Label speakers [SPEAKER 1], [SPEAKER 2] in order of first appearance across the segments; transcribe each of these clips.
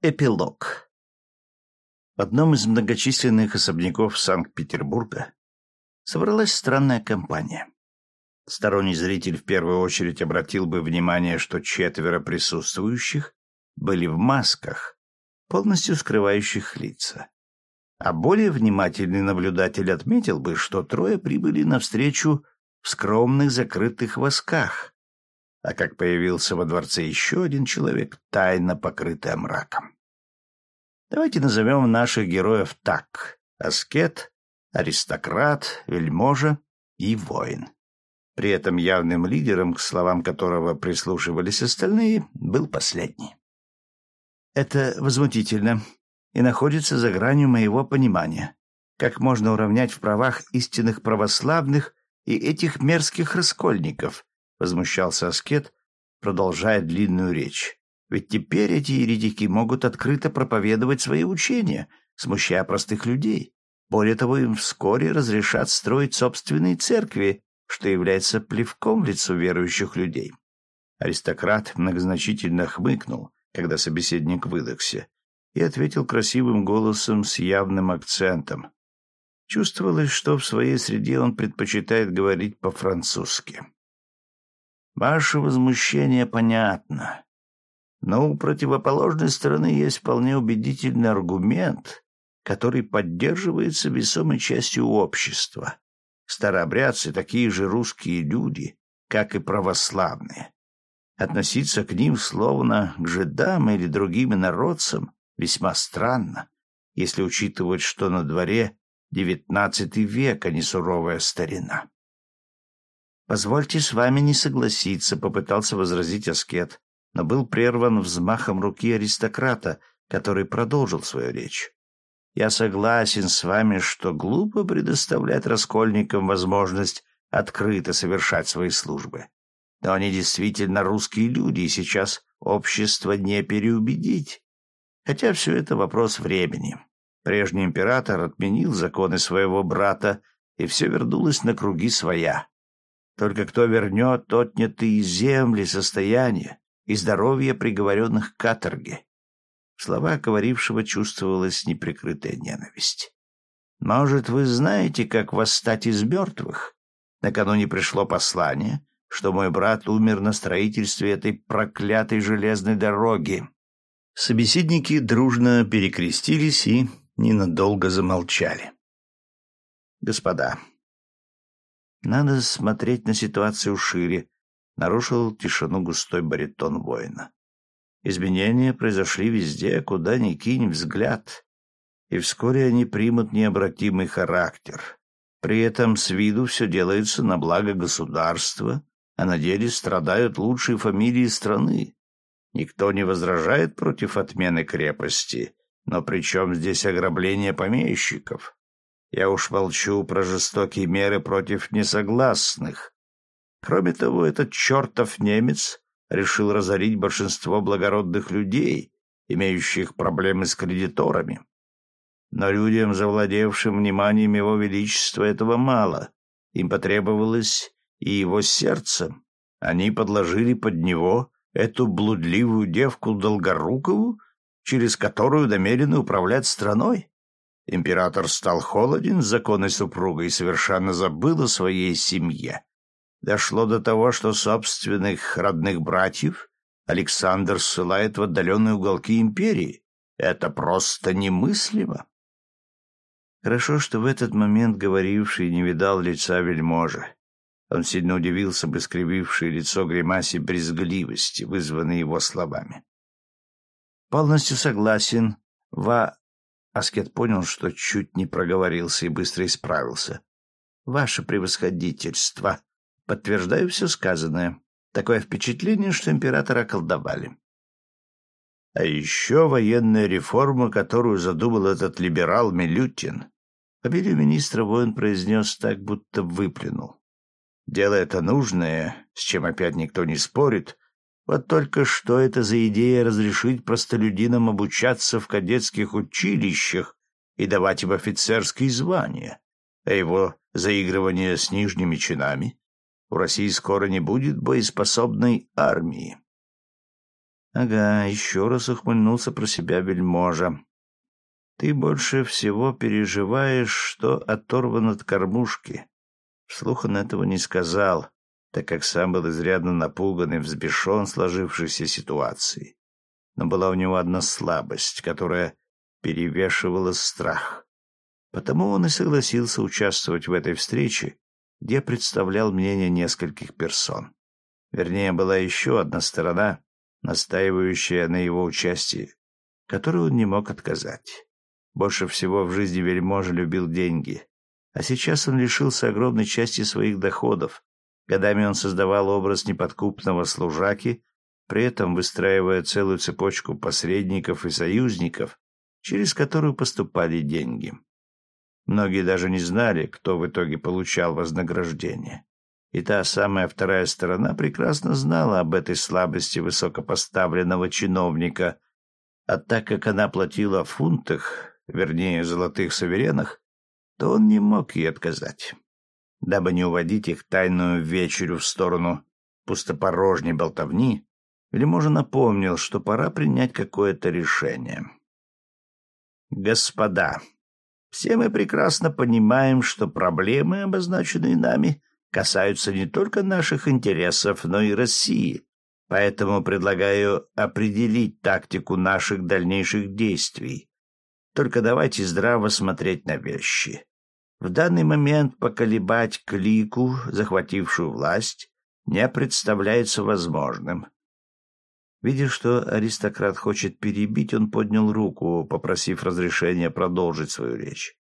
[SPEAKER 1] Эпилог. В одном из многочисленных особняков Санкт-Петербурга собралась странная компания. Сторонний зритель в первую очередь обратил бы внимание, что четверо присутствующих были в масках, полностью скрывающих лица. А более внимательный наблюдатель отметил бы, что трое прибыли навстречу в скромных закрытых восках, а как появился во дворце еще один человек, тайно покрытый мраком. Давайте назовем наших героев так. Аскет, аристократ, вельможа и воин. При этом явным лидером, к словам которого прислушивались остальные, был последний. Это возмутительно и находится за гранью моего понимания. Как можно уравнять в правах истинных православных и этих мерзких раскольников, — возмущался Аскет, продолжая длинную речь. «Ведь теперь эти еретики могут открыто проповедовать свои учения, смущая простых людей. Более того, им вскоре разрешат строить собственные церкви, что является плевком в лицо верующих людей». Аристократ многозначительно хмыкнул, когда собеседник выдохся, и ответил красивым голосом с явным акцентом. Чувствовалось, что в своей среде он предпочитает говорить по-французски. Ваше возмущение понятно. Но у противоположной стороны есть вполне убедительный аргумент, который поддерживается весомой частью общества. Старообрядцы — такие же русские люди, как и православные. Относиться к ним словно к жидам или другим инородцам весьма странно, если учитывать, что на дворе девятнадцатый век, а не суровая старина. «Позвольте с вами не согласиться», — попытался возразить Аскет, но был прерван взмахом руки аристократа, который продолжил свою речь. «Я согласен с вами, что глупо предоставлять раскольникам возможность открыто совершать свои службы. Но они действительно русские люди, и сейчас общество не переубедить. Хотя все это вопрос времени. Прежний император отменил законы своего брата, и все вернулось на круги своя. Только кто вернет отнятые земли, состояние и здоровье приговоренных к каторге? В словах говорившего чувствовалась неприкрытая ненависть. «Может, вы знаете, как восстать из мертвых? Накануне пришло послание, что мой брат умер на строительстве этой проклятой железной дороги». Собеседники дружно перекрестились и ненадолго замолчали. «Господа, надо смотреть на ситуацию шире, нарушил тишину густой баритон воина. Изменения произошли везде, куда ни кинь взгляд, и вскоре они примут необратимый характер. При этом с виду все делается на благо государства, а на деле страдают лучшие фамилии страны. Никто не возражает против отмены крепости, но при чем здесь ограбление помещиков? Я уж молчу про жестокие меры против несогласных. Кроме того, этот чертов немец решил разорить большинство благородных людей, имеющих проблемы с кредиторами. Но людям, завладевшим вниманием его величества, этого мало. Им потребовалось и его сердце. Они подложили под него эту блудливую девку Долгорукову, через которую намерены управлять страной. Император стал холоден с законной супругой и совершенно забыл о своей семье. Дошло до того, что собственных родных братьев Александр ссылает в отдаленные уголки империи. Это просто немыслимо. Хорошо, что в этот момент говоривший не видал лица вельможи. Он сильно удивился бы скривившее лицо гримасе брезгливости, вызванной его словами. «Полностью согласен. Ва Аскет понял, что чуть не проговорился и быстро исправился. «Ваше превосходительство. Подтверждаю все сказанное. Такое впечатление, что императора околдовали». А еще военная реформа, которую задумал этот либерал Милютин. Фамилию министра воин произнес так, будто выплюнул. Дело это нужное, с чем опять никто не спорит, вот только что это за идея разрешить простолюдинам обучаться в кадетских училищах и давать им офицерские звания, а его заигрывание с нижними чинами? У России скоро не будет боеспособной армии. Ага, еще раз ухмыльнулся про себя вельможа. Ты больше всего переживаешь, что оторван от кормушки. Вслух он этого не сказал, так как сам был изрядно напуган и взбешен сложившейся ситуацией. Но была у него одна слабость, которая перевешивала страх. Потому он и согласился участвовать в этой встрече, где представлял мнение нескольких персон. Вернее, была еще одна сторона, настаивающая на его участии, которую он не мог отказать. Больше всего в жизни вельможа любил деньги, а сейчас он лишился огромной части своих доходов. Годами он создавал образ неподкупного служаки, при этом выстраивая целую цепочку посредников и союзников, через которую поступали деньги. Многие даже не знали, кто в итоге получал вознаграждение. И та самая вторая сторона прекрасно знала об этой слабости высокопоставленного чиновника, а так как она платила в фунтах, вернее, золотых суверенах, то он не мог ей отказать. Дабы не уводить их тайную вечерю в сторону пустопорожней болтовни, Вельможа напомнил, что пора принять какое-то решение. «Господа, все мы прекрасно понимаем, что проблемы, обозначенные нами, касаются не только наших интересов, но и России. Поэтому предлагаю определить тактику наших дальнейших действий. Только давайте здраво смотреть на вещи. В данный момент поколебать клику, захватившую власть, не представляется возможным. Видя, что аристократ хочет перебить, он поднял руку, попросив разрешения продолжить свою речь.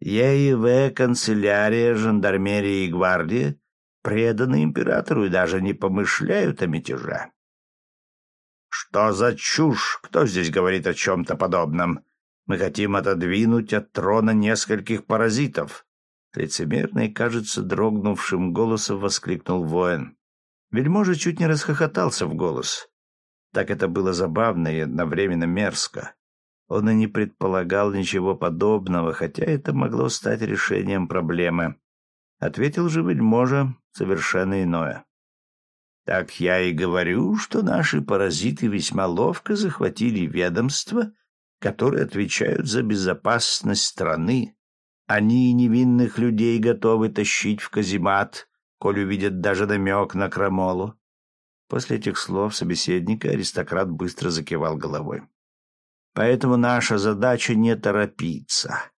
[SPEAKER 1] ЕИВ, канцелярия, жандармерия и гвардия преданы императору и даже не помышляют о мятеже. «Что за чушь? Кто здесь говорит о чем-то подобном? Мы хотим отодвинуть от трона нескольких паразитов!» Лицемерно и, кажется, дрогнувшим голосом воскликнул воин. Вельможа чуть не расхохотался в голос. Так это было забавно и одновременно мерзко. Он и не предполагал ничего подобного, хотя это могло стать решением проблемы. Ответил же вельможа совершенно иное. Так я и говорю, что наши паразиты весьма ловко захватили ведомства, которые отвечают за безопасность страны. Они невинных людей готовы тащить в каземат, коль увидят даже намек на крамолу. После этих слов собеседника аристократ быстро закивал головой. Поэтому наша задача не торопиться.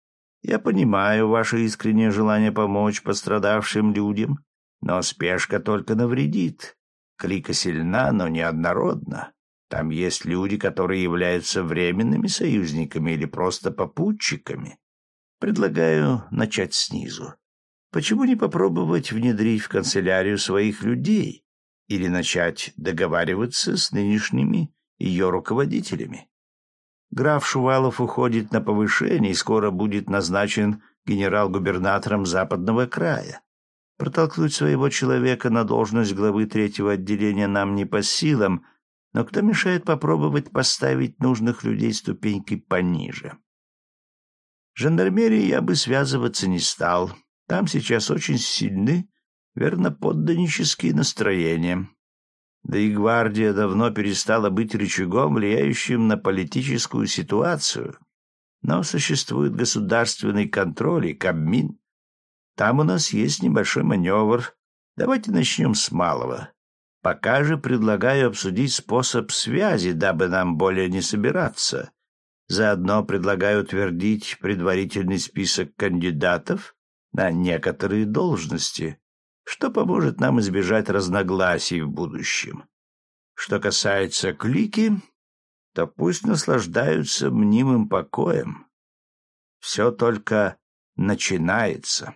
[SPEAKER 1] Я понимаю ваше искреннее желание помочь пострадавшим людям, но спешка только навредит. Клика сильна, но неоднородна. Там есть люди, которые являются временными союзниками или просто попутчиками. Предлагаю начать снизу. Почему не попробовать внедрить в канцелярию своих людей? или начать договариваться с нынешними ее руководителями. Граф Шувалов уходит на повышение и скоро будет назначен генерал-губернатором Западного края. Протолкнуть своего человека на должность главы третьего отделения нам не по силам, но кто мешает попробовать поставить нужных людей ступенькой пониже? Жандармерии я бы связываться не стал. Там сейчас очень сильны верноподданнические настроения. Да и гвардия давно перестала быть рычагом, влияющим на политическую ситуацию. Но существует государственный контроль и Кабмин. Там у нас есть небольшой маневр. Давайте начнем с малого. Пока же предлагаю обсудить способ связи, дабы нам более не собираться. Заодно предлагаю утвердить предварительный список кандидатов на некоторые должности что поможет нам избежать разногласий в будущем. Что касается клики, то пусть наслаждаются мнимым покоем. Все только начинается.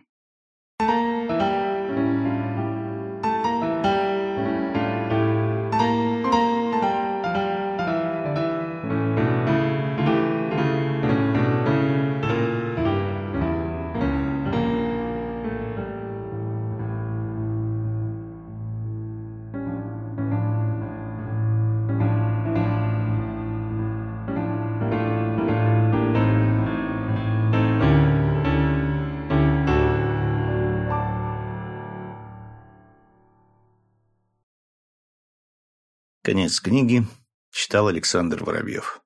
[SPEAKER 1] Конец книги. Читал Александр Воробьев.